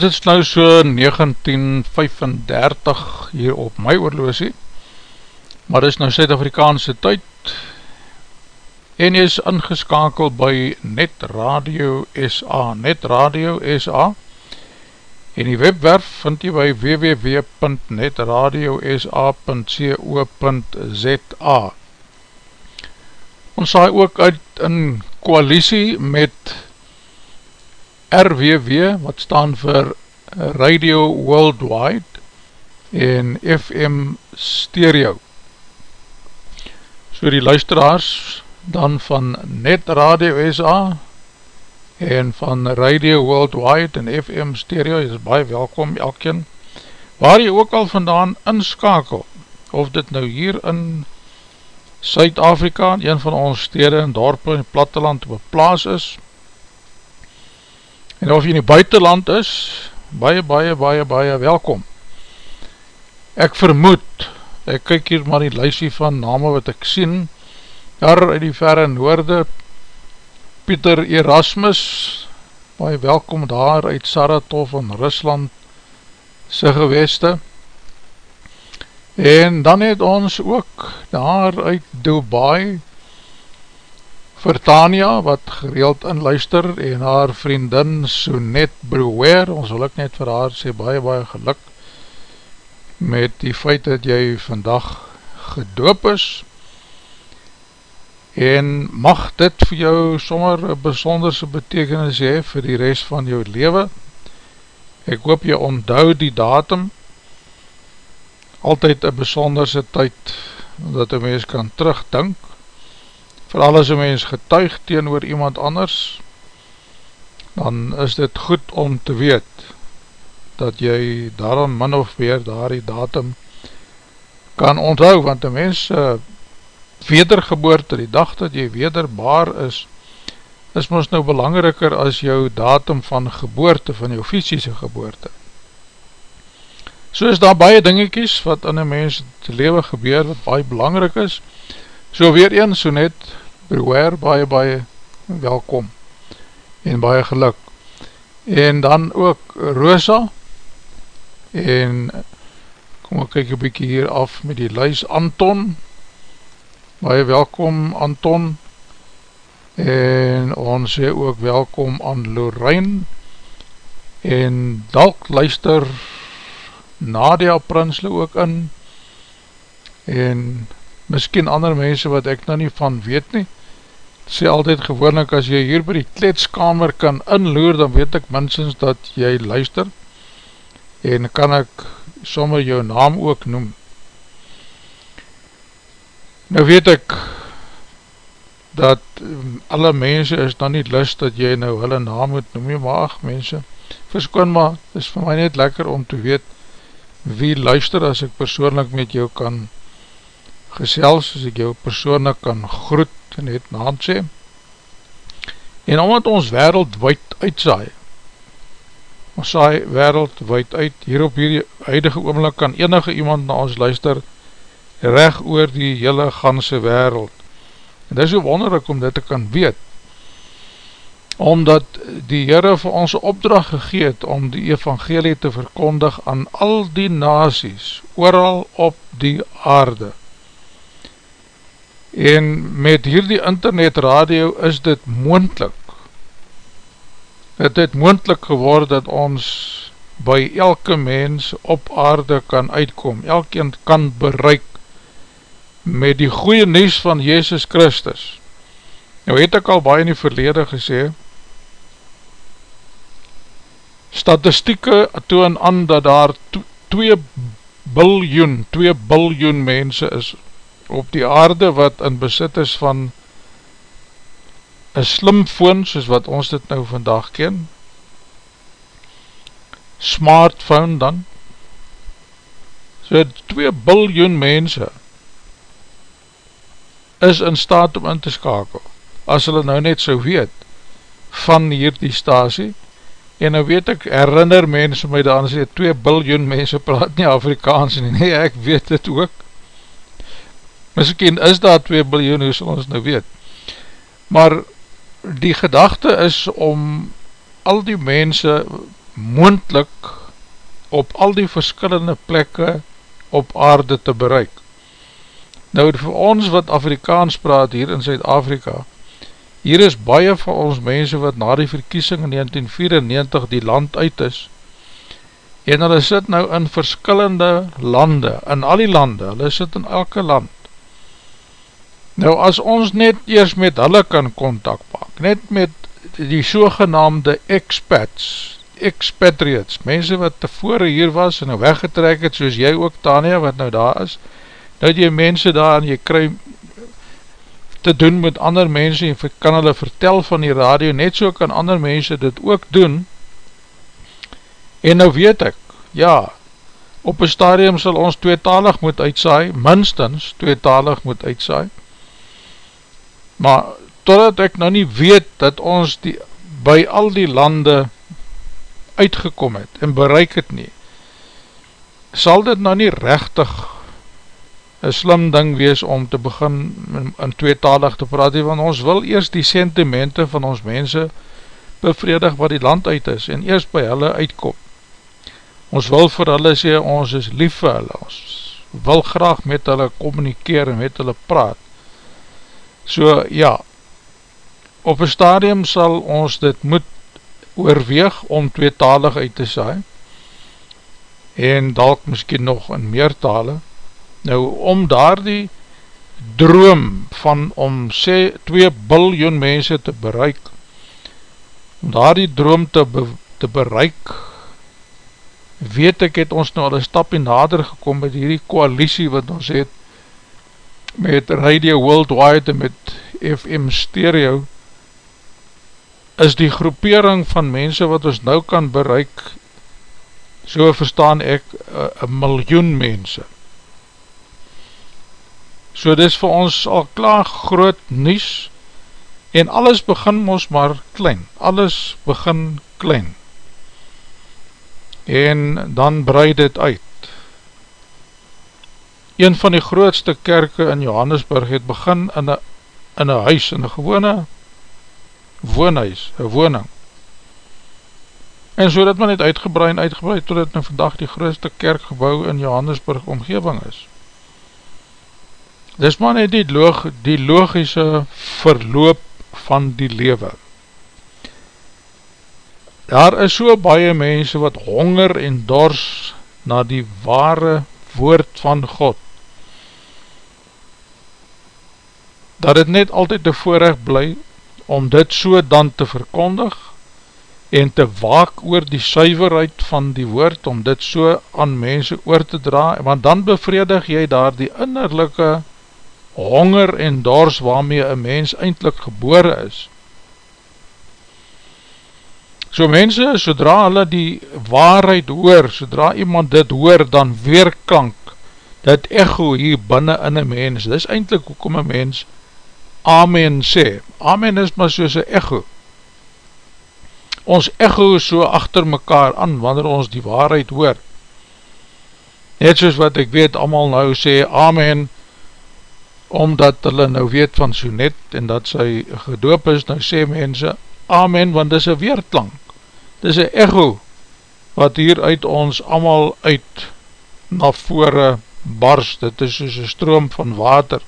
dit is nou so 1935 hier op my oorloosie, maar dit is nou Suid-Afrikaanse tyd, en is ingeskakeld by Net Radio SA, Net Radio SA, en die webwerf vind jy by www.netradiosa.co.za Ons saai ook uit in koalisie met RWW wat staan vir Radio Worldwide en FM Stereo. So die luisteraars dan van Net Radio SA en van Radio Worldwide en FM Stereo is baie welkom elkeen waar jy ook al vandaan inskakel of dit nou hier in Suid-Afrika een van ons stede en dorpe in die platteland op plaas is en of jy in die buitenland is baie baie baie baie welkom ek vermoed ek kyk hier maar die lysie van name wat ek sien daar uit die verre noorde Pieter Erasmus, baie welkom daar uit Saratov in Rusland, sy geweste. En dan het ons ook daar uit Dubai, vir Tania, wat gereeld inluister, en haar vriendin Sonet Brouwer, ons wil ek net vir haar sê baie baie geluk, met die feit dat jy vandag gedoop is, en mag dit vir jou sommer een besonderse betekenis hee vir die rest van jou leven. Ek hoop jy onthou die datum, altyd een besonderse tyd, dat een mens kan terugdink, vooral as een mens getuig teen oor iemand anders, dan is dit goed om te weet, dat jy daarom min of meer daar die datum kan onthou, want een mens uh, wedergeboorte, die dag dat jy wederbaar is, is ons nou belangriker as jou datum van geboorte, van jou fysische geboorte. So is daar baie dingekies wat in een mens te lewe gebeur, wat baie belangrik is. So weer een, so net, beware, baie baie welkom en baie geluk. En dan ook Rosa, en kom ek kyk een bykie hier af met die luis Anton, baie welkom Anton. En ons sê ook welkom aan Lorraine. En dalk luister Nadia Prinsle ook in. En miskien ander mense wat ek nou nie van weet nie. Sê altyd gewoonlik as jy hier by die kletskamer kan inloer dan weet ek minstens dat jy luister. En kan ek sommer jou naam ook noem. Nou weet ek dat um, alle mense is dan nie lust dat jy nou hulle naam moet noem, maar ach mense, verskoon maar, is vir my net lekker om te weet wie luister as ek persoonlik met jou kan gesels, as ek jou persoonlik kan groet en het naam sê. En omdat ons wereldwijd uitsaai, ons saai wereldwijd uit, hier op hierdie huidige oomlik kan enige iemand na ons luister, recht oor die hele ganse wereld. En dit is so wonderlik om dit te kan weet, omdat die Heere vir ons opdracht gegeet om die evangelie te verkondig aan al die nasies, ooral op die aarde. En met hierdie internetradio is dit moendlik, het het moendlik geword dat ons by elke mens op aarde kan uitkom, elkeen kan bereik met die goeie nies van Jezus Christus. Nou het ek al baie in die verlede gesê, statistieke toon aan dat daar 2 biljoen, 2 biljoen mense is op die aarde wat in besit is van een slimfoon soos wat ons dit nou vandag ken, smartphone dan, so 2 biljoen mense is in staat om in te skakel, as hulle nou net so weet, van hier die stasie, en nou weet ek, herinner mense my daar, sê, 2 biljoen mense praat nie Afrikaans nie, nee, ek weet dit ook, miskien is daar 2 biljoen, hoe sal ons nou weet, maar die gedachte is om al die mense moendlik op al die verskillende plekke op aarde te bereik. Nou vir ons wat Afrikaans praat hier in Zuid-Afrika, hier is baie van ons mense wat na die verkiesing in 1994 die land uit is, en hulle sit nou in verskillende lande, in al die lande, hulle sit in elke land. Nou as ons net eers met hulle kan contact maak, net met die sogenaamde expats, expatriates, mense wat tevore hier was en nou weggetrek het, soos jy ook Tania, wat nou daar is, nou jy mense daar en jy kry te doen met ander mense en kan hulle vertel van die radio, net so kan ander mense dit ook doen, en nou weet ek, ja, op een stadium sal ons tweetalig moet uitsaai, minstens tweetalig moet uitsaai, maar totdat ek nou nie weet dat ons die, by al die lande uitgekom het en bereik het nie, sal dit nou nie rechtig een slim ding wees om te begin in, tweetalig te praat, want ons wil eerst die sentimente van ons mense bevredig wat die land uit is en eerst by hulle uitkom. Ons wil vir hulle sê, ons is lief vir hulle, ons wil graag met hulle communikeer en met hulle praat. So ja, op een stadium sal ons dit moet oorweeg om tweetalig uit te saai. En dalk miskien nog in meer tale. Nou, om daar die droom van om sê 2 biljoen mense te bereik, om daar die droom te, be, te bereik, weet ek het ons nou al een stapje nader gekom met hierdie koalisie wat ons het met Radio Worldwide en met FM Stereo is die groepering van mense wat ons nou kan bereik so verstaan ek een miljoen mense so dis vir ons al klaar groot nies en alles begin ons maar klein alles begin klein en dan breid dit uit. Een van die grootste kerke in Johannesburg het begin in een, in een huis, in een gewone woonhuis, een woning. En so dat men het uitgebreid en uitgebreid tot het nou vandag die grootste kerkgebouw in Johannesburg omgeving is. Dis maar net die, log, die logische verloop van die lewe. Daar is so baie mense wat honger en dors na die ware woord van God. Dat het net altyd te voorrecht bly om dit so dan te verkondig en te waak oor die suiverheid van die woord, om dit so aan mense oor te dra, want dan bevredig jy daar die innerlijke honger en dors waarmee een mens eindelijk gebore is. So mense, sodra hulle die waarheid hoor, sodra iemand dit hoor, dan weerklank dit echo hier binnen in een mens. Dit is eindelijk hoekom een mens Amen sê. Amen is maar soos een echo. Ons echo so achter mekaar aan, wanneer ons die waarheid hoor. Net soos wat ek weet, allemaal nou sê Amen, omdat hulle nou weet van so net, en dat sy gedoop is, nou sê mense Amen, want dis een weerklank. Dis een echo, wat hier uit ons allemaal uit na vore bars. Dit is soos een stroom van water,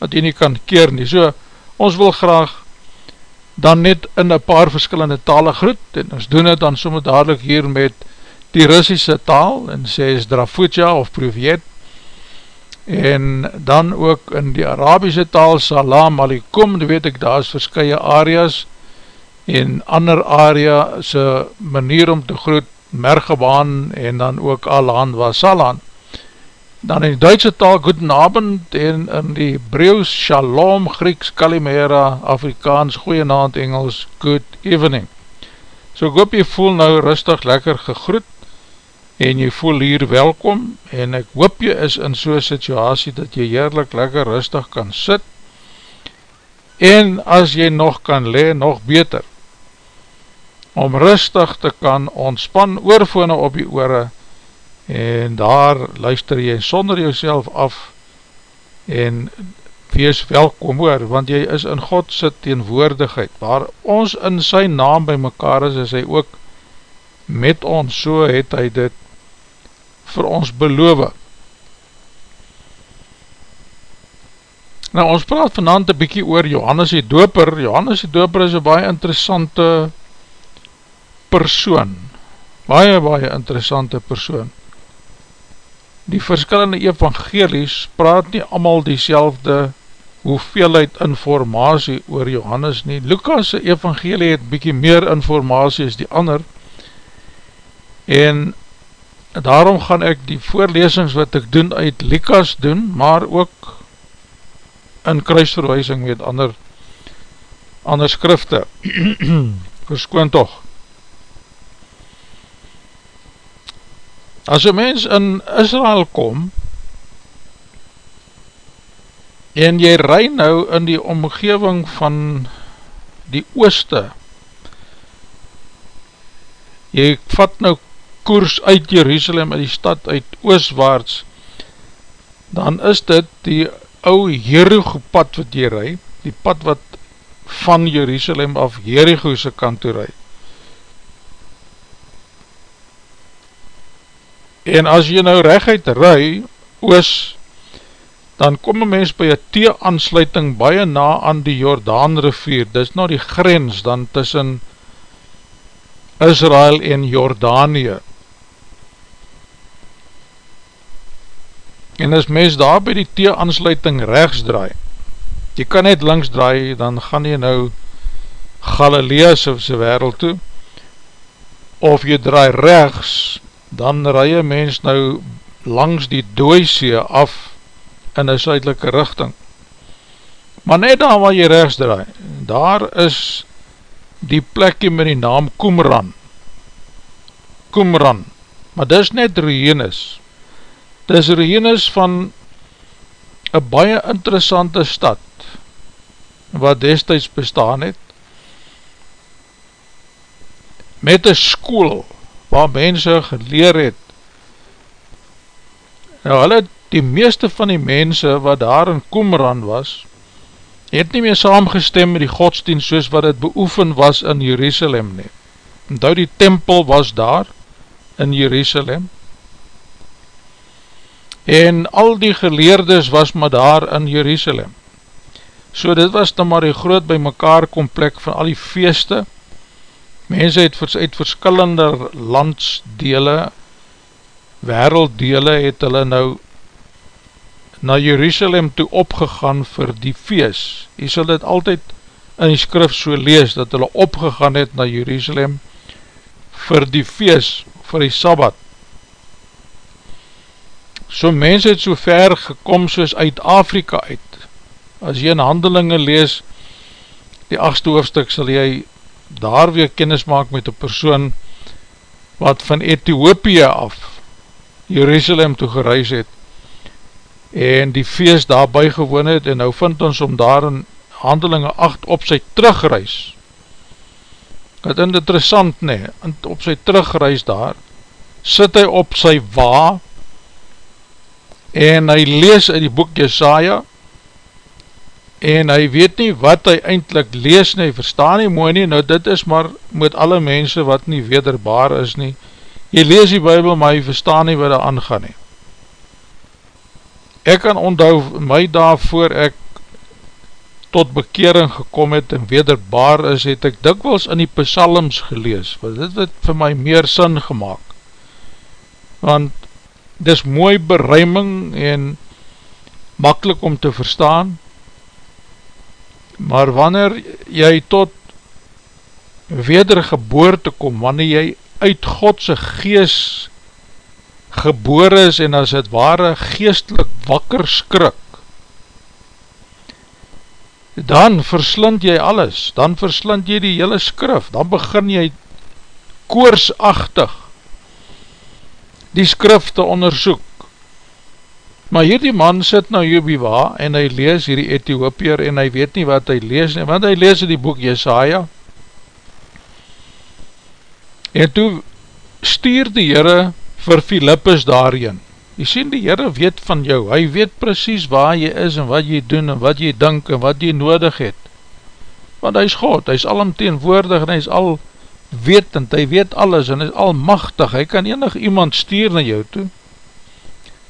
wat jy nie kan keer nie. So, ons wil graag dan net in een paar verskillende tale groet, en ons doen het dan soms dadelijk hier met die Russische taal, en sê is Drafutja of Privet, en dan ook in die Arabische taal, Salam Alikum, die weet ek, daar is verskye areas, en ander area sy manier om te groet Mergebaan en dan ook Alaan was Salaan. Dan in die Duitse taal Guten Abend en in die Breus Shalom Grieks Kalimera Afrikaans Goeienaand Engels Good Evening. So ek hoop jy voel nou rustig lekker gegroet en jy voel hier welkom en ek hoop jy is in so'n situasie dat jy heerlik lekker rustig kan sit en as jy nog kan le, nog beter om rustig te kan ontspan oorvone op die oore en daar luister jy sonder jouself af en wees welkom hoor, want jy is in Godse teenwoordigheid, waar ons in sy naam by mekaar is, is hy ook met ons, so het hy dit vir ons beloof. Nou ons praat vanavond een bykie oor Johannes die Doper, Johannes die Doper is een baie interessante persoon, baie, baie interessante persoon. Die verskillende evangelies praat nie allemaal die selfde hoeveelheid informatie oor Johannes nie. Lukas' evangelie het bykie meer informatie as die ander, en daarom gaan ek die voorlesings wat ek doen uit Likas doen, maar ook in kruisverwijsing met ander ander skrifte. Verskoon toch as een mens in Israel kom en jy rij nou in die omgeving van die ooste jy vat nou koers uit Jerusalem uit die stad uit oostwaarts dan is dit die ou Jericho pad wat jy rij die pad wat van Jerusalem af Jericho se kant toe rij en as jy nou recht rij oos dan kom een mens by een thee-aansluiting baie na aan die Jordaan rivier, dit is nou die grens dan tussen Israel en Jordanië. En as mens daar by die thee-aansluiting rechts draai, jy kan net langs draai, dan gaan jy nou Galileas of sy wereld toe, of jy draai rechts, dan rij jy mens nou langs die dooisee af, in een suidelike richting. Maar net daar waar jy rechts draai, daar is die plekje met die naam Koemran. Koemran. Maar dis net Rehenes. Dis Rehenes van een baie interessante stad, wat destijds bestaan het, met een school, waar mense geleer het. Nou, hulle die meeste van die mense wat daar in Qumran was, het nie meer saamgestem met die godsdienst soos wat het beoefen was in Jerusalem nie. Nou die tempel was daar in Jerusalem, en al die geleerdes was maar daar in Jerusalem. So dit was dan maar die groot by mekaar komplek van al die feeste, mense het uit verskillende landsdele, werelddele het hulle nou na Jerusalem toe opgegaan vir die feest. Jy sal dit altyd in die skrif so lees, dat hulle opgegaan het na Jerusalem vir die feest, vir die Sabbat. So mens het so ver gekom soos uit Afrika uit. As jy in handelingen lees, die achtste hoofdstuk sal jy daar weer kennis maak met die persoon wat van Ethiopië af Jerusalem toe gereis het en die feest daar bygewoon het en nou vind ons om daar in handelinge 8 op sy terugreis. Wat interessant nie op sy terugreis daar sit hy op sy wa en hy lees in die boek Jesaja en hy weet nie wat hy eindelijk lees nie, verstaan nie mooi nie, nou dit is maar met alle mense wat nie wederbaar is nie, jy lees die bybel maar hy verstaan nie wat hy aangaan nie. Ek kan onthou my daarvoor ek tot bekering gekom het en wederbaar is, het ek dikwels in die psalms gelees, want dit het vir my meer sin gemaakt. Want dit is mooi beruiming en makkelijk om te verstaan, maar wanneer jy tot wedergeboorte kom, wanneer jy uit Godse geest gebore is en as het ware geestelik wakker skrik, dan verslind jy alles, dan verslind jy die hele skrif, dan begin jy koorsachtig die skrif te onderzoek. Maar hierdie man sit nou hier biwa en hy lees hierdie Ethiopier en hy weet nie wat hy lees nie, want hy lees in die boek Jesaja. En toe stuur die Heere vir Philippus daarin. Jy sien die Heere weet van jou, hy weet precies waar jy is en wat jy doen en wat jy dink en wat jy nodig het. Want hy is God, hy is alomteenwoordig en hy is al wetend, hy weet alles en hy is almachtig, hy kan enig iemand stuur na jou toe.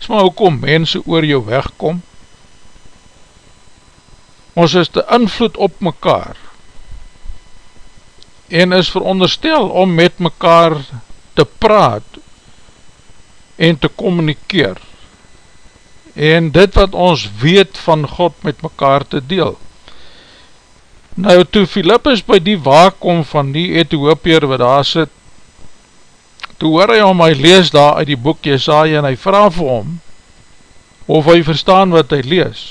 Is maar hoekom mense oor jou wegkom. Ons is te invloed op mekaar en is veronderstel om met mekaar te praat en te communikeer en dit wat ons weet van God met mekaar te deel. Nou toe Philippus by die waakom van die Ethiopier wat daar sit, toe hoor hy om, hy lees daar uit die boek Jesaja en hy vraag vir hom, of hy verstaan wat hy lees.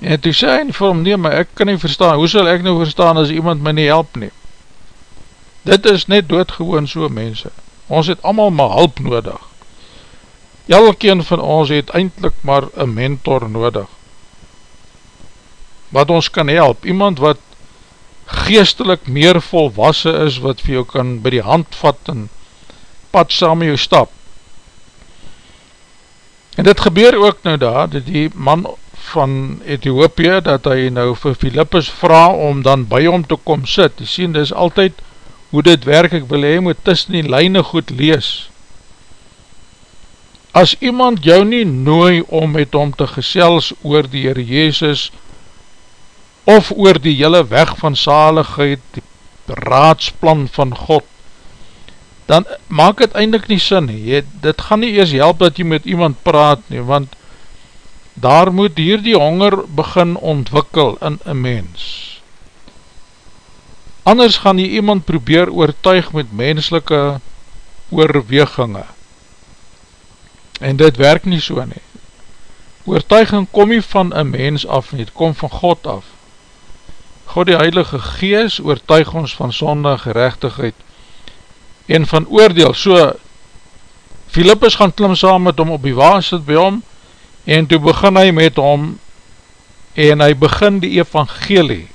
En toe sê hy vir hom, nee, maar ek kan nie verstaan, hoe sal ek nou verstaan as iemand my nie help nie? Dit is net doodgewoon so mense, ons het allemaal maar hulp nodig. Elkeen van ons het eindelijk maar een mentor nodig, wat ons kan help, iemand wat geestelik meer volwassen is, wat vir jou kan by die hand vat en pad saam jou stap. En dit gebeur ook nou daar, dat die man van Ethiopië, dat hy nou vir Philippus vraag om dan by hom te kom sit. Jy sien, dit is altyd hoe dit werk, ek wil hy moet tussen die lijne goed lees. As iemand jou nie nooi om met hom te gesels oor die Heer Jezus, of oor die hele weg van zaligheid, die raadsplan van God, dan maak het eindelijk nie sin nie. Jy, dit gaan nie eers help dat jy met iemand praat nie, want daar moet hier die honger begin ontwikkel in een mens. Anders gaan jy iemand probeer oortuig met menselike oorweginge. En dit werk nie so nie. Oortuiging kom nie van een mens af nie, het kom van God af. God die Heilige Gees oortuig ons van sonde, gerechtigheid en van oordeel. So, Philippus gaan klim saam met hom op die waas sit by hom en toe begin hy met hom en hy begin die evangelie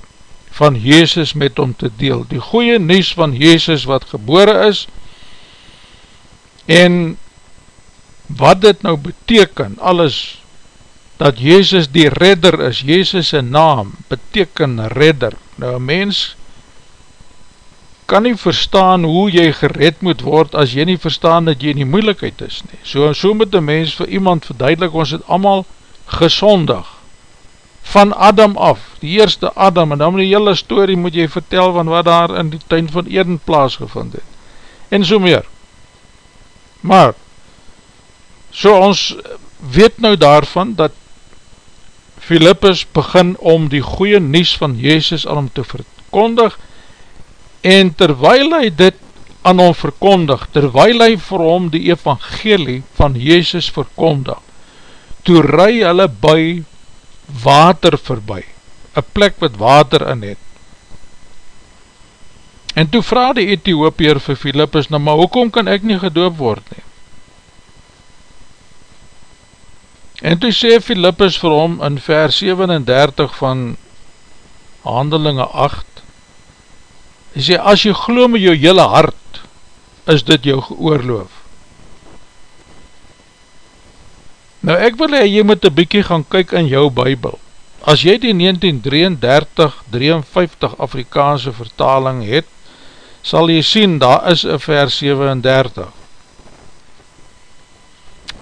van Jezus met hom te deel. Die goeie nies van Jezus wat gebore is en wat dit nou beteken, alles dat Jezus die redder is, Jezus een naam, beteken redder. Nou, mens kan nie verstaan hoe jy gered moet word, as jy nie verstaan dat jy in die moeilikheid is nie. So, so moet een mens vir iemand verduidelik, ons het allemaal gezondig, van Adam af, die eerste Adam, en dan die hele story moet jy vertel van wat daar in die tuin van Eden plaasgevind het, en so meer. Maar, so ons weet nou daarvan, dat Philippus begin om die goeie nies van Jezus aan hom te verkondig en terwijl hy dit aan hom verkondig, terwijl hy vir hom die evangelie van Jezus verkondig, toe ry hulle by water voorbij, een plek wat water in het. En toe vraag die Ethiopier vir Philippus, nou maar hoekom kan ek nie gedoop word nie? En toe sê Philippus vir hom in vers 37 van handelinge 8, hy sê, as jy glo met jou hele hart, is dit jou geoorloof. Nou ek wil hy, jy moet een bykie gaan kyk in jou bybel. As jy die 1933-53 Afrikaanse vertaling het, sal jy sien, daar is een vers 37.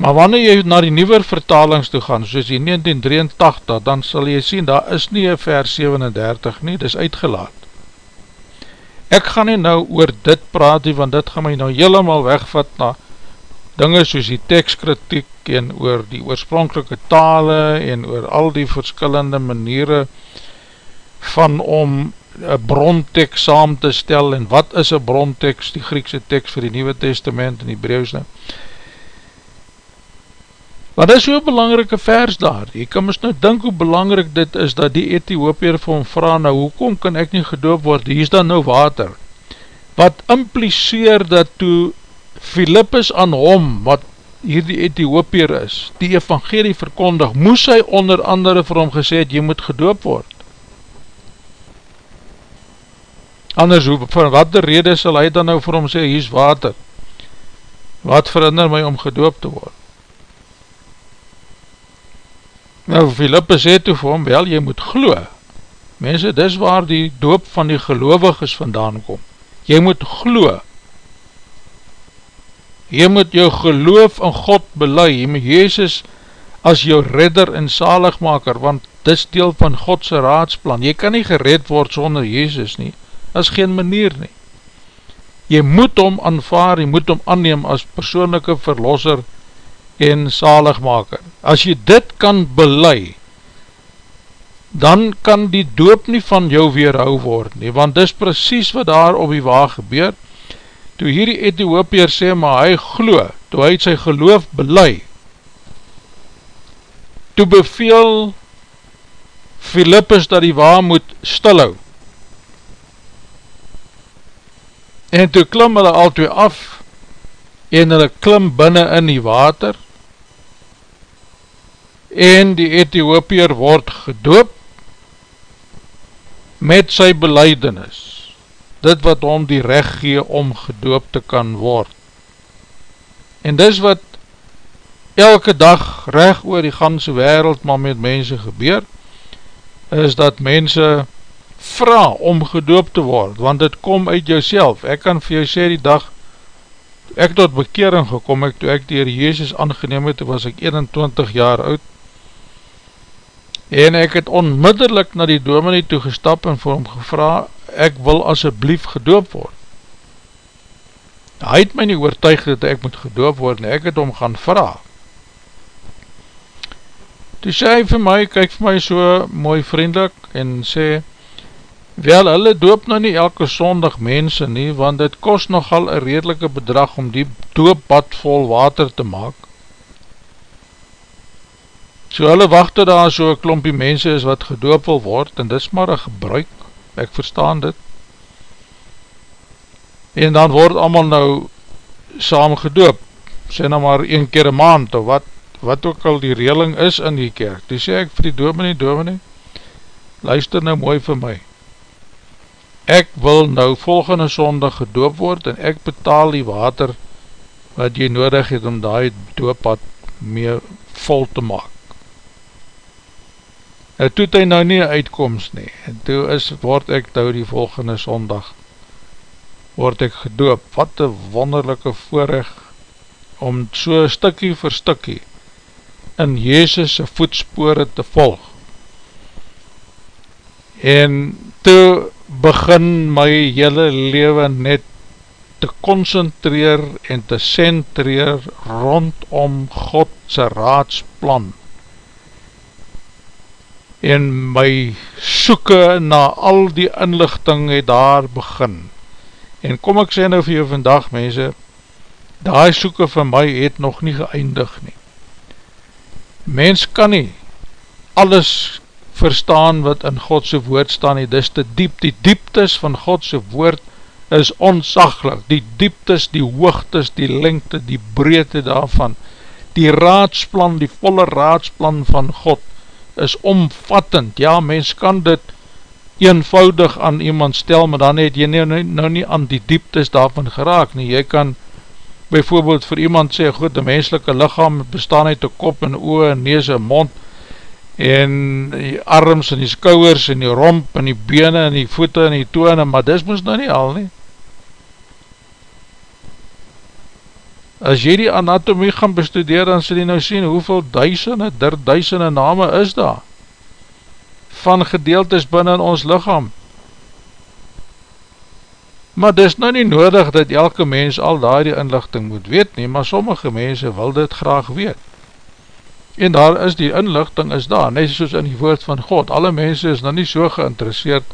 Maar wanneer jy na die nieuwe vertalings toe gaan, soos die 1983, dan sal jy sien, daar is nie een vers 37 nie, dit is uitgelaat. Ek gaan nie nou oor dit praat nie, want dit gaan my nou helemaal wegvat na dinge soos die tekstkritiek en oor die oorspronkelike tale en oor al die verskillende maniere van om een brontekst saam te stel en wat is een brontekst, die Griekse tekst vir die Nieuwe Testament en die Breusne. Maar dit is so'n belangrike vers daar, jy kan mis nou dink hoe belangrik dit is, dat die Ethiopier vir hom vraag, nou hoekom kan ek nie gedoop word, hier is dan nou water, wat impliseer dat toe Philippus aan hom, wat hier die Ethiopier is, die evangelie verkondig, moes hy onder andere vir hom gesê het, jy moet gedoop word. Anders, vir wat de rede sal hy dan nou vir hom sê, hier is water, wat verander my om gedoop te word? Nou, Philippus sê toe vir hom, wel, jy moet glo. Mense, dis waar die doop van die geloviges vandaan kom. Jy moet glo. Jy moet jou geloof in God belei, jy moet Jezus as jou redder en zaligmaker, want dis deel van Godse raadsplan. Jy kan nie gered word sonder Jezus nie, as geen manier nie. Jy moet hom aanvaar, jy moet hom aanneem as persoonlijke verlosser en zaligmaker. As jy dit kan belei, dan kan die doop nie van jou weerhou word nie, want dis precies wat daar op die waag gebeur. toe hierdie Ethiopier sê, maar hy glo, toe hy sy geloof belei, toe beveel Philippus dat die waar moet stilhou. En toe klim hulle al twee af, en hulle klim binnen in die water, en die Ethiopier word gedoop, met sy beleidenis, dit wat om die recht gee om gedoop te kan word. En dis wat elke dag recht oor die ganse wereld maar met mense gebeur, is dat mense vraag om gedoop te word, want dit kom uit jouself. Ek kan vir jou sê die dag, ek tot bekering gekom, ek, toe ek dier Jezus aangeneem het, was ek 21 jaar oud, en ek het onmiddellik na die dominee toe gestap en vir hom gevra, ek wil asjeblief gedoop word. Hy het my nie oortuig dat ek moet gedoop word, en ek het hom gaan vraag. Toe sê hy vir my, kyk vir my so mooi vriendelik, en sê, wel, hulle doop nou nie elke sondag mense nie, want dit kost nogal een redelike bedrag om die dooppad vol water te maak, So hulle wacht tot daar so klompie mense is wat gedoop wil word, en dis maar een gebruik, ek verstaan dit. En dan word allemaal nou saam gedoop, sê nou maar een keer een maand, of wat, wat ook al die reling is in die kerk. Toe sê ek vir die dominee, dominee, luister nou mooi vir my. Ek wil nou volgende sondag gedoop word, en ek betaal die water wat jy nodig het om die dooppad mee vol te maak. En toe het hy nou nie uitkomst nie, en toe is, word ek nou die volgende sondag, word ek gedoop, wat een wonderlijke voorrecht, om so stikkie vir stikkie, in Jezus' voetspore te volg. En toe begin my hele leven net te concentreer en te centreer rondom Godse raadsplan en my soeke na al die inlichting het daar begin. En kom ek sê nou vir jou vandag mense, die soeke vir my het nog nie geëindig nie. Mens kan nie alles verstaan wat in Godse woord staan nie, dis te diep, die dieptes van Godse woord is onsaglik, die dieptes, die hoogtes, die lengte, die breedte daarvan, die raadsplan, die volle raadsplan van God, is omvattend, ja, mens kan dit eenvoudig aan iemand stel, maar dan het jy nou, nou nie aan die dieptes daarvan geraak nie, jy kan bijvoorbeeld vir iemand sê, goed, die menselike lichaam bestaan uit die kop en oor en nees en mond, en die arms en die skouwers en die romp en die bene en die voete en die toene, maar dis moes nou nie al nie, as jy die anatomie gaan bestudeer, dan sal jy nou sien hoeveel duisende, der duisende name is daar, van gedeeltes binnen ons lichaam. Maar dis nou nie nodig dat elke mens al daar die inlichting moet weet nie, maar sommige mense wil dit graag weet. En daar is die inlichting is daar, net soos in die woord van God, alle mense is nou nie so geïnteresseerd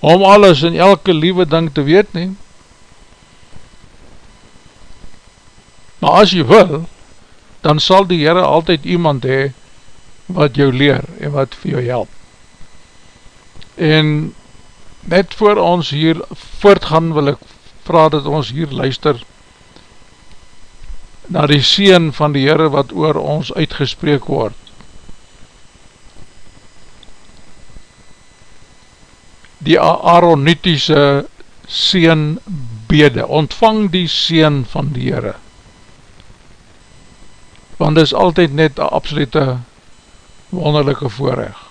om alles en elke liewe ding te weet nie, Maar as jy wil, dan sal die Heere altyd iemand hee wat jou leer en wat vir jou help. En net voor ons hier voortgaan wil ek vraag dat ons hier luister na die sien van die Heere wat oor ons uitgespreek word. Die Aaronitiese sien bede, ontvang die sien van die Heere want dit is altyd net een absolute wonderlijke voorrecht.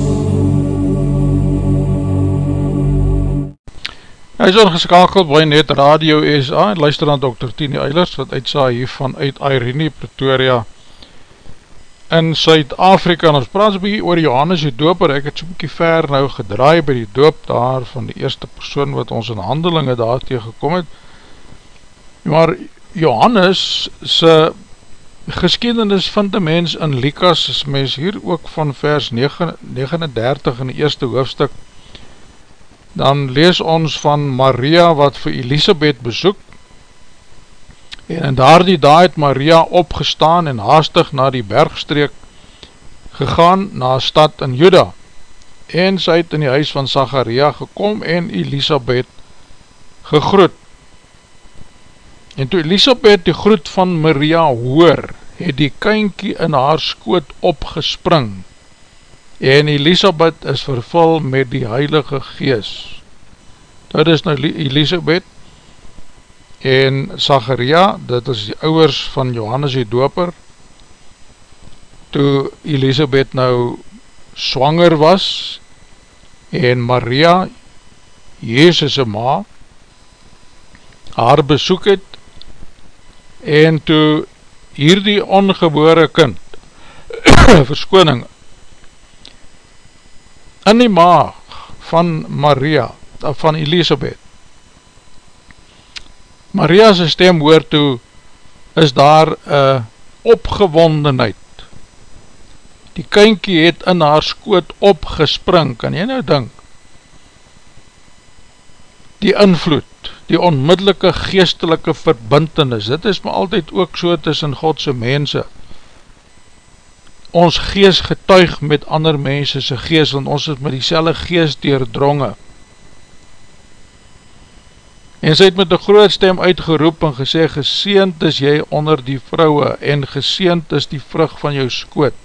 Hy is ongeskakeld by Net Radio SA en luister aan Dr. Tini Eilers wat uitsa hiervan uit Irene Pretoria in Suid-Afrika. En ons praat so bykie oor Johannes die doper. Ek het so bykie ver nou gedraai by die doop daar van die eerste persoon wat ons in handelinge daar tegengekom het. Maar Johannes sy geskiedenis vind die mens in Likas is mens hier ook van vers 39 in die eerste hoofdstuk dan lees ons van Maria wat vir Elisabeth besoek. En in daar die dag het Maria opgestaan en haastig na die bergstreek gegaan na stad in Juda. En sy het in die huis van Zacharia gekom en Elisabeth gegroet. En toe Elisabeth die groet van Maria hoor het die kynkie in haar skoot opgespring en Elisabeth is vervul met die Heilige Gees. Dit is nou Elisabeth en Zacharia, dit is die ouwers van Johannes die Doper, toe Elisabeth nou swanger was en Maria, Jezus' ma, haar besoek het en toe hierdie ongebore kind, verskoning, in die maag van Maria, van Elisabeth. Maria's stem hoor toe, is daar een opgewondenheid. Die kynkie het in haar skoot opgespring, kan jy nou dink? Die invloed, die onmiddellike geestelike verbintenis, dit is maar altyd ook so tussen Godse mense, ons gees getuig met ander mense sy gees, want ons is met die selle gees deurdronge. En sy het met die groot stem uitgeroep en gesê, geseend is jy onder die vrouwe en geseend is die vrug van jou skoot.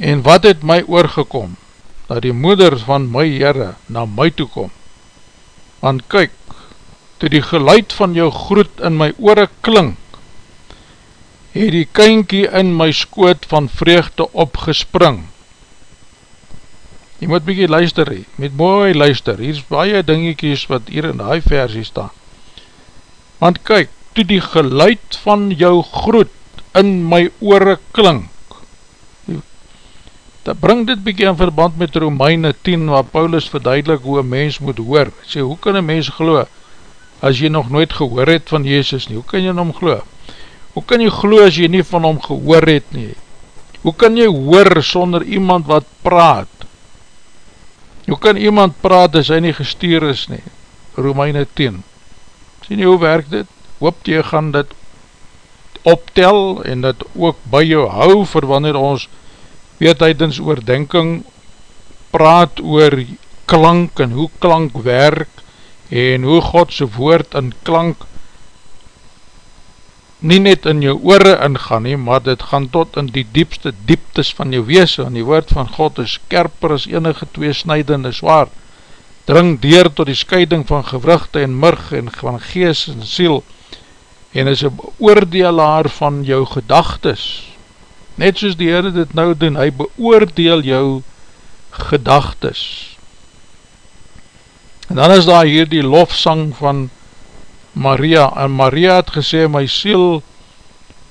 En wat het my oorgekom, dat die moeder van my Heere na my toe kom? Want kyk, toe die geluid van jou groet in my oore klink, het die kynkie in my skoot van vreugde opgespring. Jy moet bykie luister, met mooi luister, hier is baie dingiekies wat hier in die versie staan. Want kyk, toe die geluid van jou groet in my oore klink, dat bring dit bykie in verband met Romeine 10, waar Paulus verduidelik hoe een mens moet hoor. Sê, hoe kan een mens geloo, as jy nog nooit gehoor het van Jezus nie, hoe kan jy hom geloo? Hoe kan jy glo as jy nie van hom gehoor het nie? Hoe kan jy hoor sonder iemand wat praat? Hoe kan iemand praat as hy nie gestuur is nie? Romeine 10 Sien jy hoe werk dit? Hoop jy gaan dit optel en dit ook by jou hou vir wanneer ons weet tydens oordenking praat oor klank en hoe klank werk en hoe Godse woord in klank nie net in jou oore ingaan nie, maar dit gaan tot in die diepste dieptes van jou wees, en die woord van God is skerper as enige twee snijdende zwaar, dring deur tot die scheiding van gewrugte en murg en van gees en siel, en is een oordelaar van jou gedagtes, net soos die Heere dit nou doen, hy beoordeel jou gedagtes, en dan is daar hier die lofsang van Maria, en Maria het gesê, my siel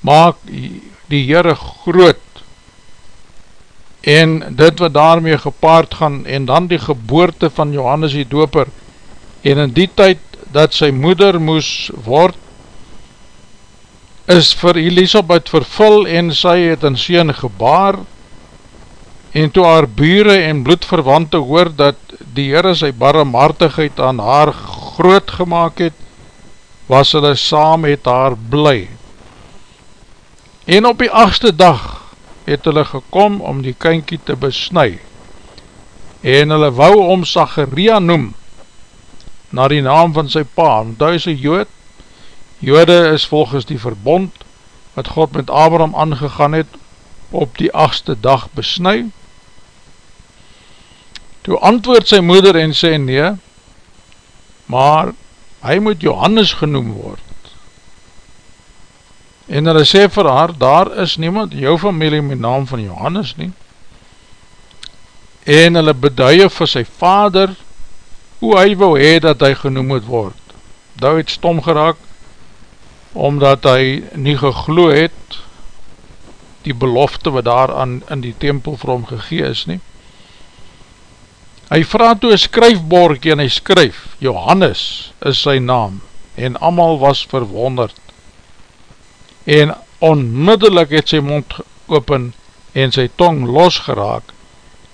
maak die Heere groot, en dit wat daarmee gepaard gaan, en dan die geboorte van Johannes die doper, en in die tyd dat sy moeder moes word, is vir Elisabeth vervul, en sy het in sien gebaar, en toe haar bure en bloedverwante hoor, dat die Heere sy barremaartigheid aan haar groot gemaakt het, was hulle saam met haar bly. En op die achtste dag het hulle gekom om die kynkie te besnui. En hulle wou om Zacharia noem, na die naam van sy pa, want hy is een jood. Jode is volgens die verbond, wat God met Abraham aangegaan het, op die achtste dag besnui. Toe antwoord sy moeder en sê nee, maar hy moet Johannes genoem word. En hulle sê vir haar, daar is niemand in jou familie met naam van Johannes nie. En hulle beduie vir sy vader, hoe hy wil hee dat hy genoem moet word. Dou het stom geraak, omdat hy nie gegloe het, die belofte wat daar aan, in die tempel vir hom gegee is nie. Hy vraag toe een skryfborkie en hy skryf, Johannes is sy naam, en amal was verwonderd. En onmiddellik het sy mond open en sy tong losgeraak,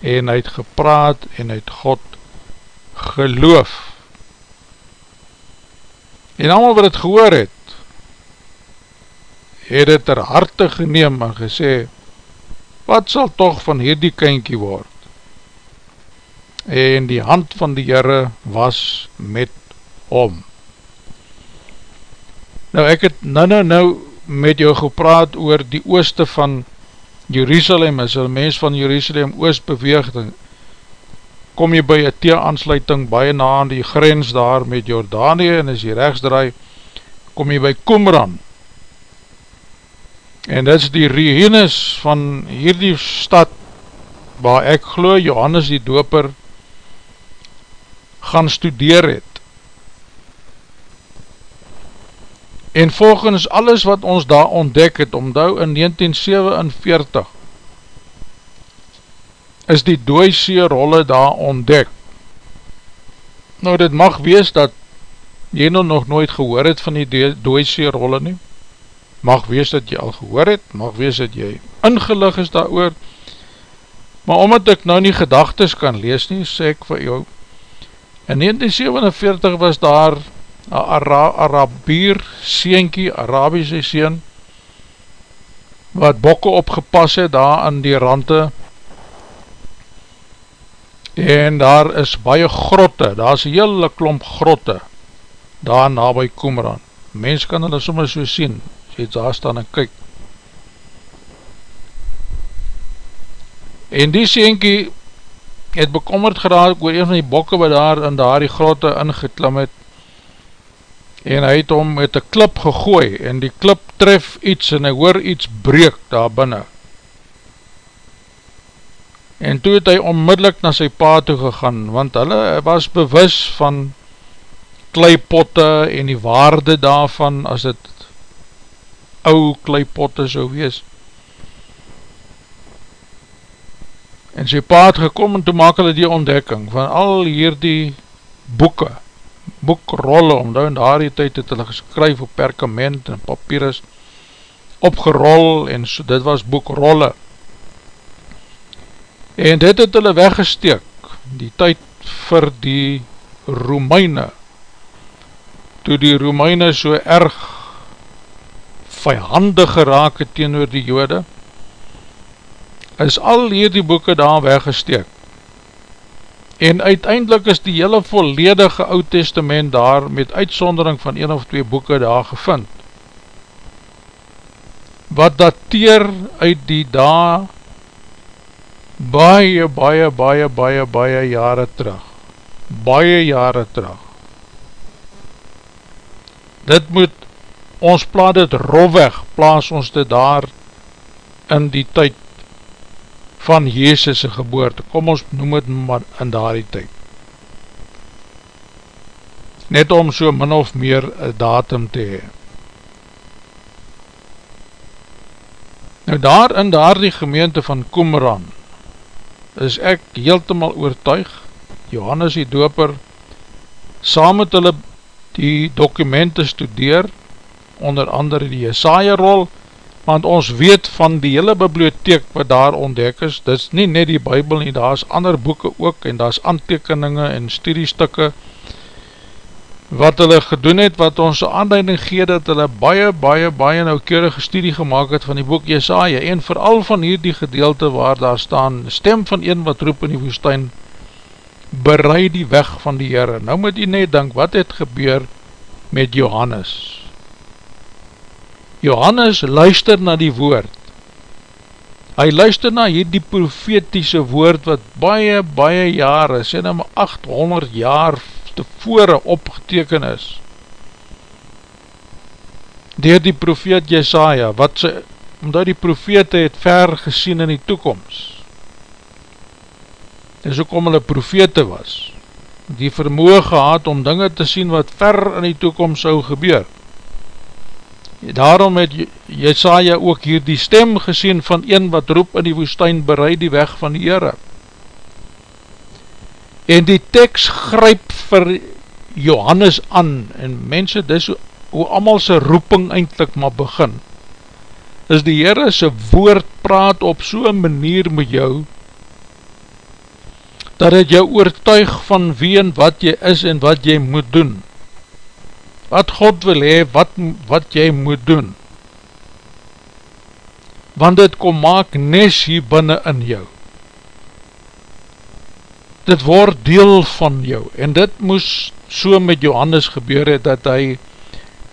en hy het gepraat en hy het God geloof. En amal wat het gehoor het, het het ter harte geneem en gesê, wat sal toch van hierdie kynkie word? En die hand van die Heere was met hom. Nou ek het nou nou nou met jou gepraat oor die ooste van Jerusalem, as een mens van Jerusalem oost beweeg, dan kom jy by een thee-aansluiting baie na aan die grens daar met Jordanië, en as jy rechts draai, kom jy by Qumran. En dit is die rehenes van hierdie stad, waar ek glo Johannes die doper gaan studeer het. En volgens alles wat ons daar ontdek het, omdou in 1947, is die dooisee rolle daar ontdek. Nou dit mag wees dat jy nou nog nooit gehoor het van die dooisee rolle nie, mag wees dat jy al gehoor het, mag wees dat jy ingelig is daar oor, maar omdat ek nou nie gedagtes kan lees nie, sê ek vir jou, In 1947 was daar een Ara Arabier seentjie, Arabische seen, wat bokke opgepas het daar aan die rande, en daar is baie grotte, daar is hele klomp grotte, daar na by Qumran. Mens kan hulle soms so sien, as jy daar staan en kyk. En die seentjie het bekommerd geraak oor een van die bokke wat daar in daar die grote ingeklim het. En hy het hom met een klip gegooi en die klip tref iets en hy hoor iets breek daar binnen. En toe het hy onmiddellik na sy pa toe gegaan want hulle was bewus van kleipotte en die waarde daarvan as het ou kleipotte so wees En sy pa het gekom en toe maak hulle die ontdekking van al hierdie boeke, boekrolle, omdat in daardie tyd het hulle geskryf op perkament en papierus, opgerol en so, dit was boekrolle. En dit het hulle weggesteek, die tyd vir die Romeine, toe die Romeine so erg vijandig geraak het teenoor die jode, is al hierdie boeken daar weggesteek. En uiteindelik is die hele volledige oud testament daar met uitsondering van een of twee boeken daar gevind. Wat dateer uit die daar baie, baie, baie, baie, baie jare terug. Baie jare terug. Dit moet, ons plaat dit rofweg, plaas ons dit daar in die tyd van Jezus' geboorte, kom ons noem het maar in daardie tyd. Net om so min of meer datum te hee. Nou daar in daardie gemeente van Qumran is ek heeltemaal oortuig, Johannes die doper, saam met hulle die dokumente studeer, onder andere die Jesaja rol, want ons weet van die hele bibliotheek wat daar ontdek is, dit is nie net die bybel nie, daar is ander boeken ook, en daar is aantekeninge en studiestukke, wat hulle gedoen het, wat ons aanleiding gee, dat hulle baie, baie, baie naukeurige studie gemaakt het van die boek Jesaja, en vooral van hier die gedeelte waar daar staan, stem van een wat roep in die woestijn, bereid die weg van die Heere. Nou moet jy net denk, wat het gebeur met Johannes? Johannes luister na die woord. hy luister na hierdie profetiese woord wat baie, baie jare, sê nou maar 800 jaar tevore opgeteken is, dier die profeet Jesaja, wat sy, omdat die profete het ver gesien in die toekomst, dis ook om hulle profete was, die vermoe gehad om dinge te sien wat ver in die toekomst sou gebeur, Daarom het Jesaja ook hier die stem gesien van een wat roep in die woestijn bereid die weg van die Heere. En die tekst gryp vir Johannes aan en mense, dis hoe, hoe amal sy roeping eindelijk maar begin. Is die Heere sy woord praat op so'n manier met jou, dat het jou oortuig van wie en wat jy is en wat jy moet doen wat God wil hee, wat, wat jy moet doen. Want dit kom maak nes hier binnen in jou. Dit word deel van jou, en dit moes so met Johannes gebeur het, dat hy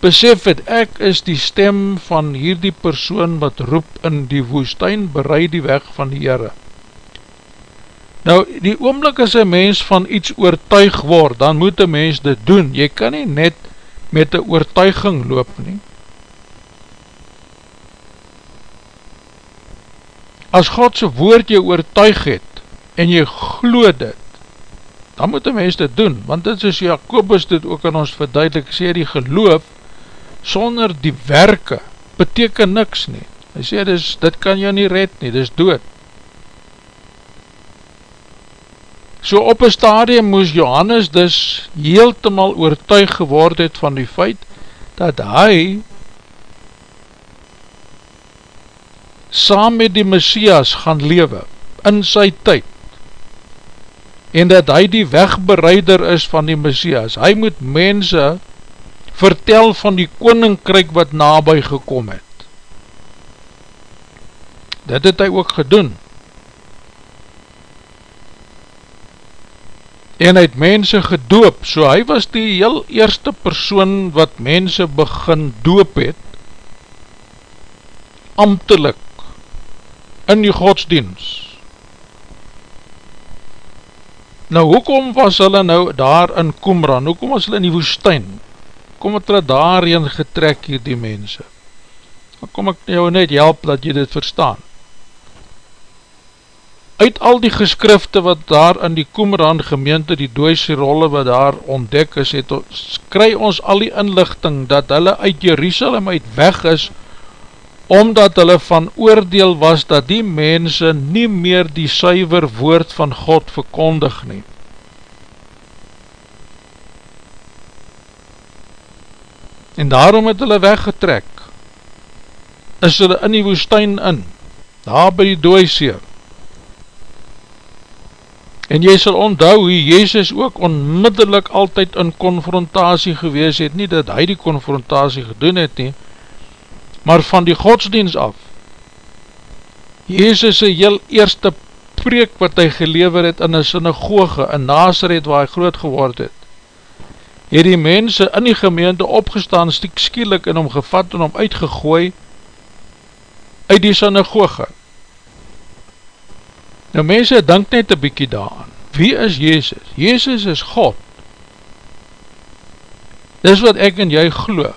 besef het, ek is die stem van hierdie persoon wat roep in die woestijn, bereid die weg van die Heere. Nou, die oomlik as een mens van iets oortuig word, dan moet een mens dit doen. Jy kan nie net met die oortuiging loop nie. As Godse woord jy oortuig het, en jy glo dit, dan moet die mens dit doen, want dit is Jacobus dit ook aan ons verduidelik, sê die geloof, sonder die werke, beteken niks nie. Hy sê, dis, dit kan jou nie red nie, dis dood. So op een stadium moes Johannes dus heeltemal oortuig geword het van die feit dat hy saam met die Messias gaan lewe in sy tyd en dat hy die wegbereider is van die Messias. Hy moet mense vertel van die koninkryk wat nabij gekom het. Dit het hy ook gedoen. En het mense gedoop, so hy was die heel eerste persoon wat mense begin doop het, amtelik, in die godsdienst. Nou, hoekom was hulle nou daar in Qumran, hoekom was hulle in die woestijn, kom het hulle daarin getrek hier die mense, dan kom ek jou net help dat jy dit verstaan uit al die geskrifte wat daar in die Koemeran gemeente, die doosie rolle wat daar ontdek is, het, kry ons al die inlichting dat hulle uit Jerusalem uit weg is, omdat hulle van oordeel was dat die mense nie meer die suiver woord van God verkondig nie. En daarom het hulle weggetrek, is hulle in die woestijn in, daar by die dooiseer, En jy sal onthou hoe Jezus ook onmiddellik altyd in confrontatie gewees het, nie dat hy die confrontatie gedoen het nie, maar van die godsdienst af. Jezus' heel eerste preek wat hy gelever het in een synagoge in Nazareth waar hy groot geword het, het die mense in die gemeente opgestaan stiek skielik en om gevat en om uitgegooi uit die synagoge. Nou mense, denk net een bykie daaraan. Wie is Jezus? Jezus is God. Dis wat ek en jy glo.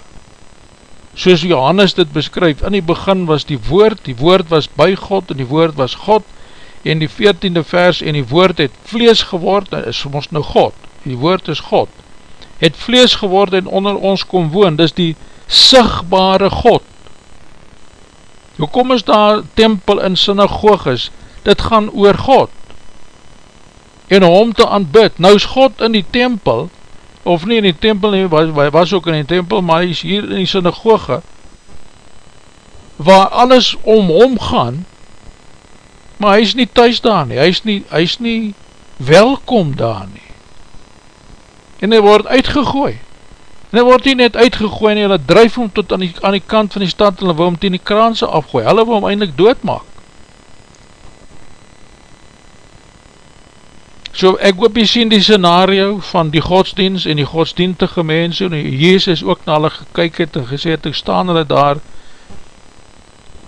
Soos Johannes dit beskryf, in die begin was die woord, die woord was by God en die woord was God, en die veertiende vers, en die woord het vlees geword, en is ons nou God, die woord is God, het vlees geword en onder ons kom woon, dis die sigbare God. Hoekom is daar tempel in synagoges, dit gaan oor God, en hom te aanbid. Nou is God in die tempel, of nie in die tempel nie, hy was ook in die tempel, maar hy is hier in die synagoge, waar alles om hom gaan, maar hy is nie thuis daar nie, hy is nie, hy is nie welkom daar nie. En hy word uitgegooi. En hy word nie net uitgegooi en hy drijf hom tot aan die, aan die kant van die stad en hy wil hom teen die kraanse afgooi. Hulle wil hom eindelijk doodmaak. So ek hoop jy sien die scenario van die godsdienst en die godsdienstige mense en Jezus ook na hulle gekyk het en gesê het, ek staan hulle daar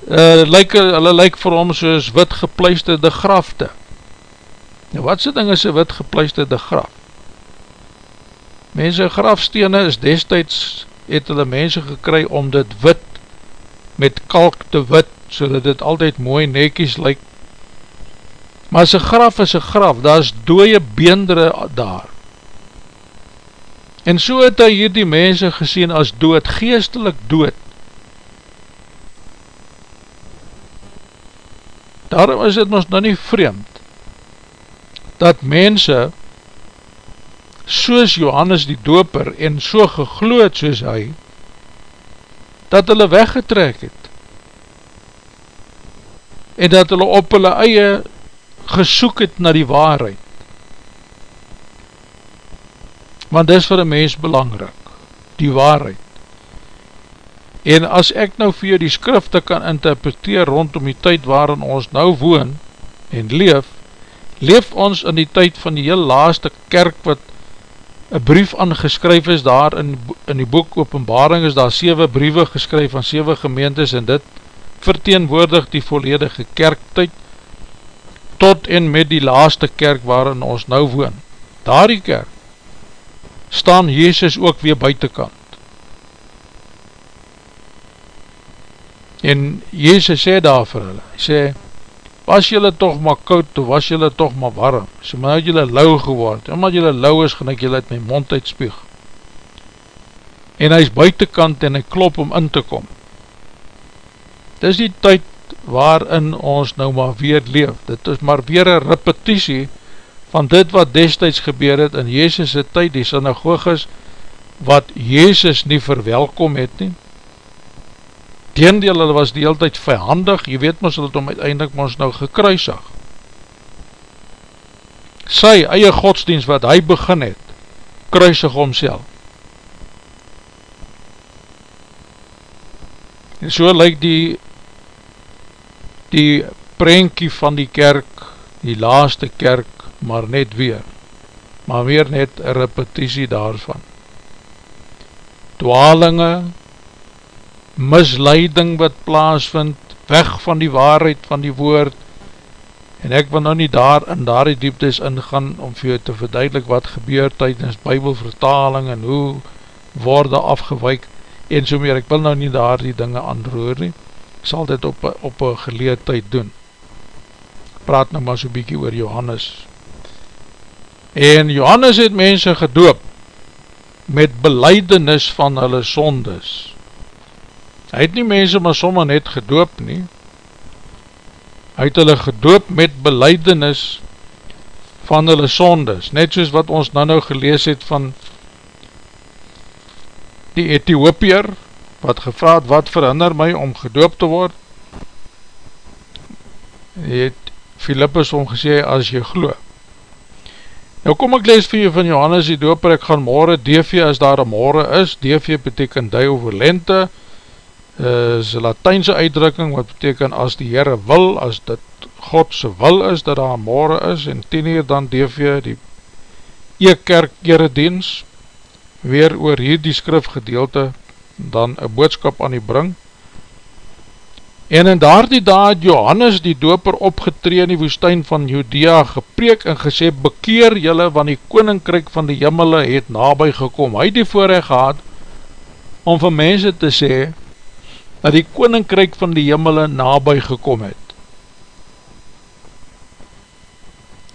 uh, lyk, hulle lyk vir hom soos wit gepluisterde grafte. Nou wat sy ding is een wit gepluisterde graf? Mense grafstene is destijds, het hulle mense gekry om dit wit, met kalk te wit, so dat dit altyd mooi nekies lyk. Maar sy graf is een graf, daar is dooie beendere daar. En so het hy hier die mense gesien as dood, geestelik dood. Daarom is het ons nou nie vreemd, dat mense, soos Johannes die doper, en so gegloed soos hy, dat hulle weggetrek het, en dat hulle op hulle eie gesoek het na die waarheid. Want dis vir een mens belangrik, die waarheid. En as ek nou vir jou die skrifte kan interpreteer rondom die tyd waarin ons nou woon en leef, leef ons in die tyd van die heel laaste kerk wat een brief aangeskryf is daar in, in die boek openbaring is daar 7 briewe geskryf van 7 gemeentes en dit verteenwoordig die volledige kerktyd tot en met die laaste kerk waarin ons nou woon. Daar die kerk staan Jezus ook weer buitenkant. En Jezus sê daar vir hulle, hy sê, was jylle toch maar koud, of was jylle toch maar warm, so maar het jylle lauw geword, omdat jylle lauw is, gaan ek jylle uit my mond uitspuug. En hy is buitenkant en hy klop om in te kom. Dit is die tyd waarin ons nou maar weer leef, dit is maar weer een repetitie van dit wat destijds gebeur het in Jezus' tyd, die synagoges, wat Jezus nie verwelkom het nie, Teendeel, hulle was die hele tijd vijandig, jy weet ons, hulle het om uiteindelik ons nou gekruisig. Sy eie godsdienst wat hy begin het, kruisig omself. En so lyk die die prentjie van die kerk, die laaste kerk, maar net weer, maar weer net een repetitie daarvan. Dwalinge, misleiding wat plaas vind, weg van die waarheid van die woord, en ek wil nou nie daar in daar die dieptes ingaan, om vir jou te verduidelik wat gebeur tydens bybelvertaling, en hoe woorde afgeweik, en so meer, ek wil nou nie daar die dinge aanroer nie, sal dit op, op een geleedheid doen, praat nou maar so bykie oor Johannes, en Johannes het mense gedoop, met beleidenis van hulle sondes, Hy het nie mense maar sommer net gedoop nie. Hy het hulle gedoop met beleidenis van hulle sondes. Net soos wat ons nou nou gelees het van die Ethiopier, wat gevraad, wat verhinder my om gedoop te word? Hy het Philippus omgesê, as jy glo. Nou kom ek lees vir jy van Johannes die doper, ek gaan morgen, DV as daar een morgen is, DV betekent die over lente, is een Latijnse uitdrukking wat beteken as die Heere wil, as dit Godse wil is, dat daar morgen is, en 10 uur dan jy die Eekkerk eredienst, weer oor hierdie skrifgedeelte, dan een boodskap aan die bring. En in daar die daad Johannes die doper opgetree in die woestijn van Judea gepreek en gesê, bekeer jylle, want die koninkryk van die jimmele het nabij gekom. Hy het die voorrecht gehad, om vir mense te sê, dat die koninkryk van die jimmele nabij gekom het.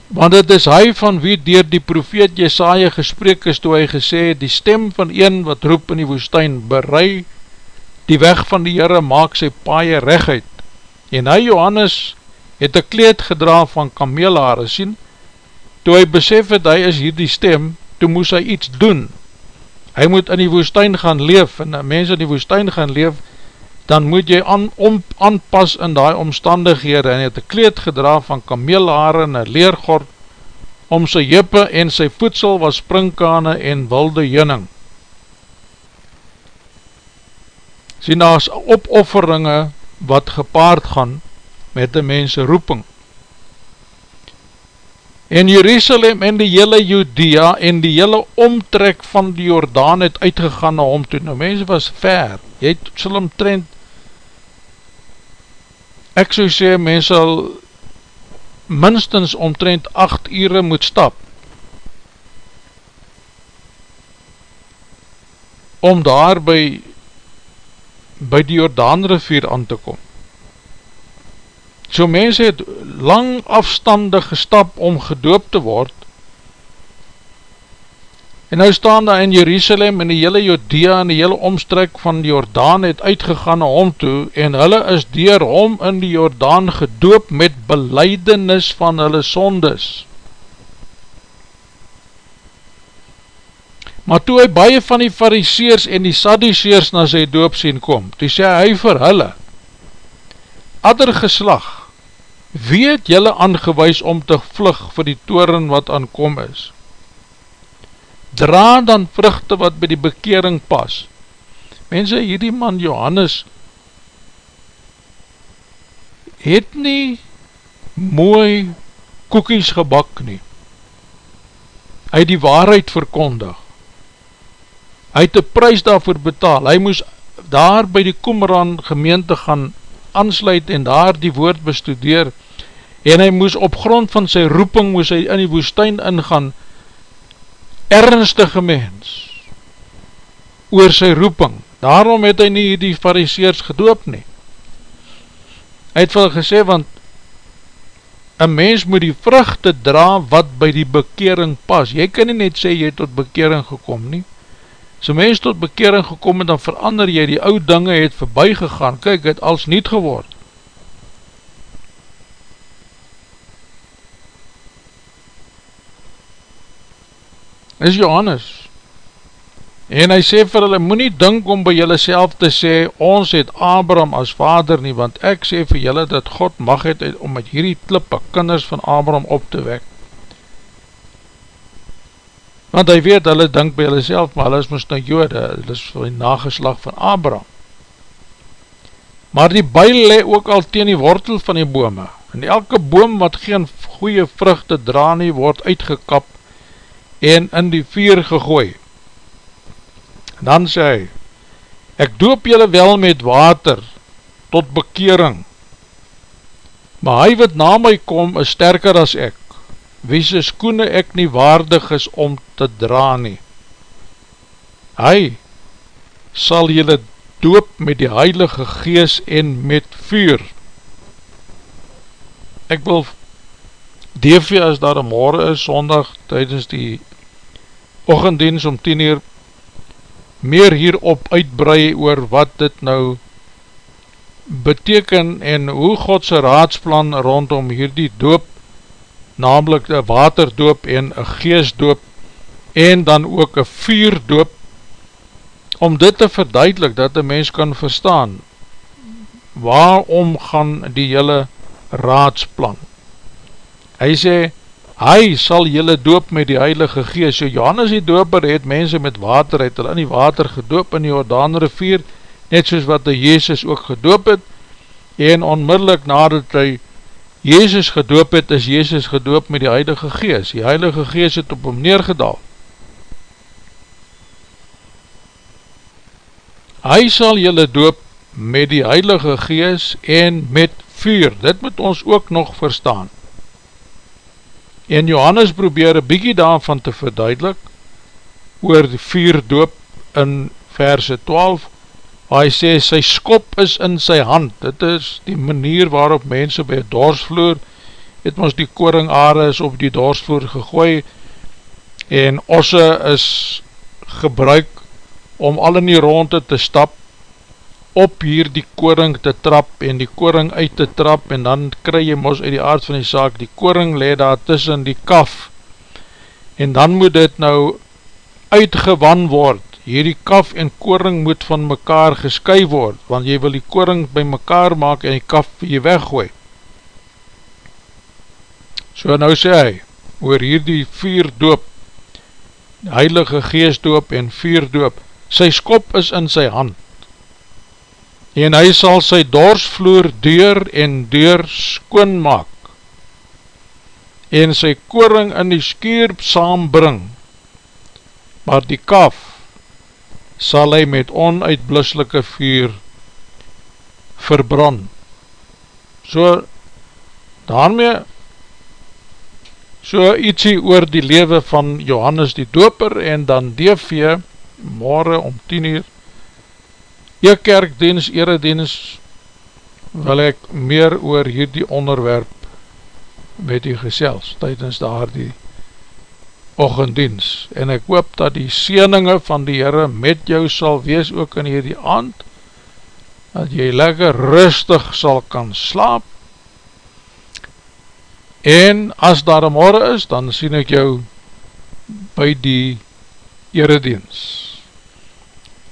Want het is hy van wie dier die profeet Jesaja gesprek is toe hy gesê, die stem van een wat roep in die woestijn, berei die weg van die Heere, maak sy paie rechtheid. En hy, Johannes, het een kleed gedra van kameelhaare sien, toe hy besef het, hy is hier die stem, toe moes hy iets doen. Hy moet in die woestijn gaan leef, en mense in die woestijn gaan leef, dan moet jy aan, om, aanpas in die omstandighede en het een kleed gedra van kameelhaare en een leergord om sy jippe en sy voedsel was springkane en wilde jinning. Sien, daar is opofferinge wat gepaard gaan met die mense roeping. En Jerusalem en die hele Judea en die hele omtrek van die Jordaan het uitgegaan na hom toe. Nou mense was ver, jy het sal omtrent ek so sê, mens sal minstens omtrent 8 ure moet stap, om daar by, by die Jordaanrivier aan te kom. So mens het lang afstande gestap om gedoop te word, En nou staan daar in Jerusalem en die hele Judea en die hele omstrek van die Jordaan het uitgegaan na hom toe en hulle is dier hom in die Jordaan gedoop met beleidenis van hulle sondes. Maar toe hy baie van die fariseers en die sadduceers na sy doop sien kom, toe sê hy vir hulle, Adder geslag, wie het julle aangewees om te vlug vir die toren wat aankom is? Dra dan vruchte wat by die bekering pas. Mense, hierdie man Johannes het nie mooi koekies gebak nie. Hy het die waarheid verkondig. Hy het die prijs daarvoor betaal. Hy moes daar by die Koemeran gemeente gaan ansluit en daar die woord bestudeer en hy moes op grond van sy roeping moes hy in die woestijn ingaan ernstige mens oor sy roeping. Daarom het hy nie die fariseers gedoop nie. Hy het vir gesê, want een mens moet die vruchte dra wat by die bekering pas. Jy kan nie net sê jy tot bekering gekom nie. As een mens tot bekering gekom het, dan verander jy die oud dinge het voorbij gegaan. Kijk, het als niet geword. Is Johannes. En hy sê vir hulle, moet nie dink om by julle self te sê, ons het Abraham as vader nie, want ek sê vir julle dat God mag het om met hierdie klippe kinders van Abraham op te wek. Want hy weet, hulle dink by julle self, maar hulle is moest nou jode, hulle is vir die nageslag van Abraham. Maar die byl le ook al teen die wortel van die bome, en elke boom wat geen goeie vruchte dra nie, word uitgekap en in die vuur gegooi. En dan sê hy, ek doop julle wel met water tot bekering, maar hy wat na my kom is sterker as ek, wie sy skoene ek nie waardig is om te dra nie. Hy sal julle doop met die heilige gees en met vuur. Ek wil DV as daar een morgen is, sondag, tydens die ochenddienst om 10 uur meer hierop uitbrei oor wat dit nou beteken en hoe Godse raadsplan rondom hierdie doop, namelijk een waterdoop en een geestdoop en dan ook een vuurdoop, om dit te verduidelik dat die mens kan verstaan, waarom gaan die hele raadsplan. Hy sê, hy sal jylle doop met die heilige geest, so Johannes die doper het mense met water, het hulle in die water gedoop in die Jordaan rivier, net soos wat die Jezus ook gedoop het, en onmiddellik nadat hy Jezus gedoop het, is Jezus gedoop met die heilige geest, die heilige geest het op hom neergedaal. Hy sal jylle doop met die heilige geest en met vuur, dit moet ons ook nog verstaan. En Johannes probeer een bykie daarvan te verduidelik oor die vier doop in verse 12 waar hy sê sy skop is in sy hand. Dit is die manier waarop mense by die dorsvloer het ons die koringare is op die dorsvloer gegooi en osse is gebruik om al in die ronde te stap op hier die koring te trap en die koring uit te trap en dan kry jy mos uit die aard van die saak, die koring le daar tussen die kaf. En dan moet dit nou uitgewan word, hier die kaf en koring moet van mekaar gesky word, want jy wil die koring by mekaar maak en die kaf vir jy weggooi. So nou sê hy, oor hier die vier doop, heilige geest doop en vier doop, sy skop is in sy hand, en hy sal sy dorsvloer deur en deur skoon maak en sy koring in die skierp saambring. Maar die kaf sal hy met onuitblisselike vuur verbrand. So, daarmee, so ietsie oor die lewe van Johannes die Doper en dan DV, morgen om 10 uur, Een kerkdienst, eredienst, wil ek meer oor hierdie onderwerp met die gesels, tydens daar die ochendienst, en ek hoop dat die sieninge van die Heere met jou sal wees ook in hierdie aand, dat jy lekker rustig sal kan slaap, en as daar een morgen is, dan sien ek jou by die eredienst.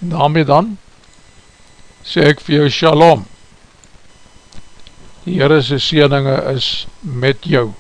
En daarmee dan, sê ek vir jou shalom, die Heere sy sieninge is met jou.